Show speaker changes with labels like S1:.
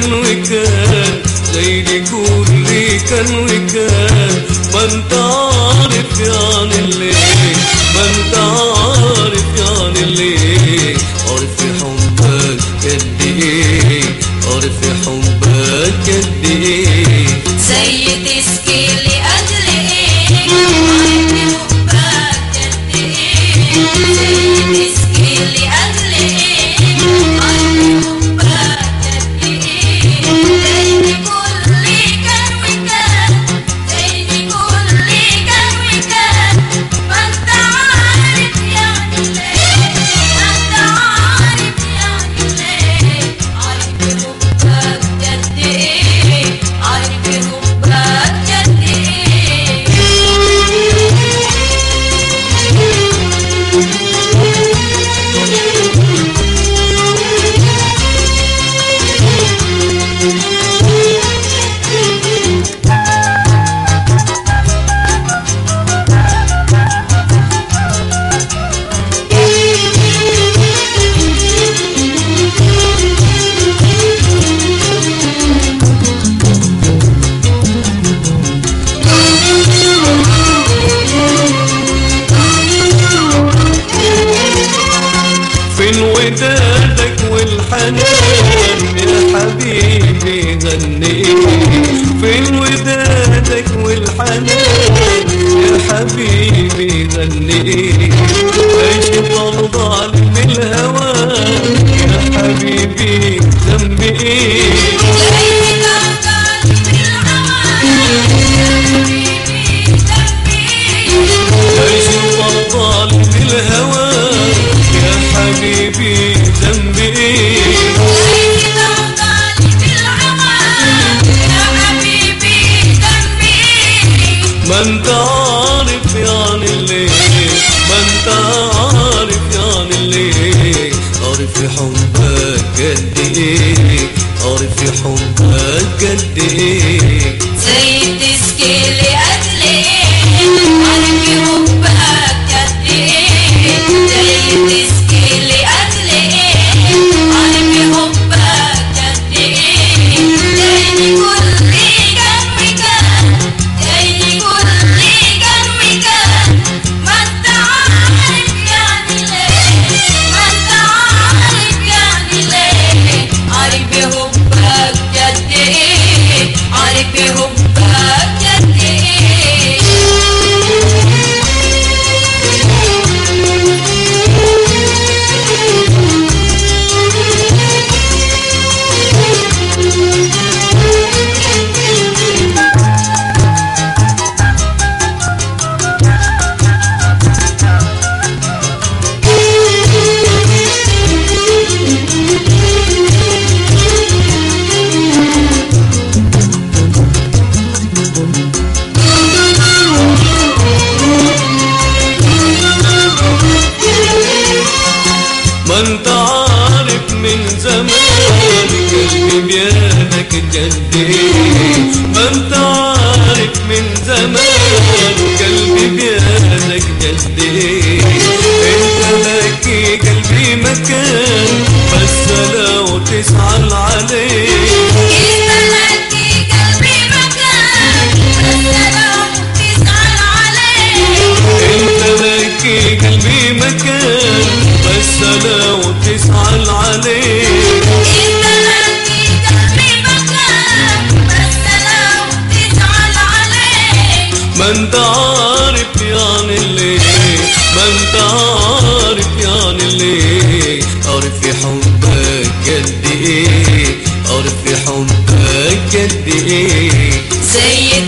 S1: كان وكان زي دي كل كان وكان ما انت عارف يعني ليه ما انت عارف يعني ليه عارف حبك قد
S2: إيه عارف حبك قد إيه زي تسكي لي أجل إيه عارف حبك قد إيه
S1: حبيبي غني فين ودادك والحنان يا حبيبي غني إيش ترضى من الهوى يا حبيبي ذنبي إيه الهوى ما انت عارف يعني ليه ما انت عارف يعني ليه عارف حبك قد
S2: إيه عارف حبك قد إيه. زي تسكي لي أجل إيه عارف حبك قد إيه ما
S1: انت ما انت عارف يعني اللي ما انت عارف يعني اللي عارف حبك قد إيه عارف حبك قد إيه زي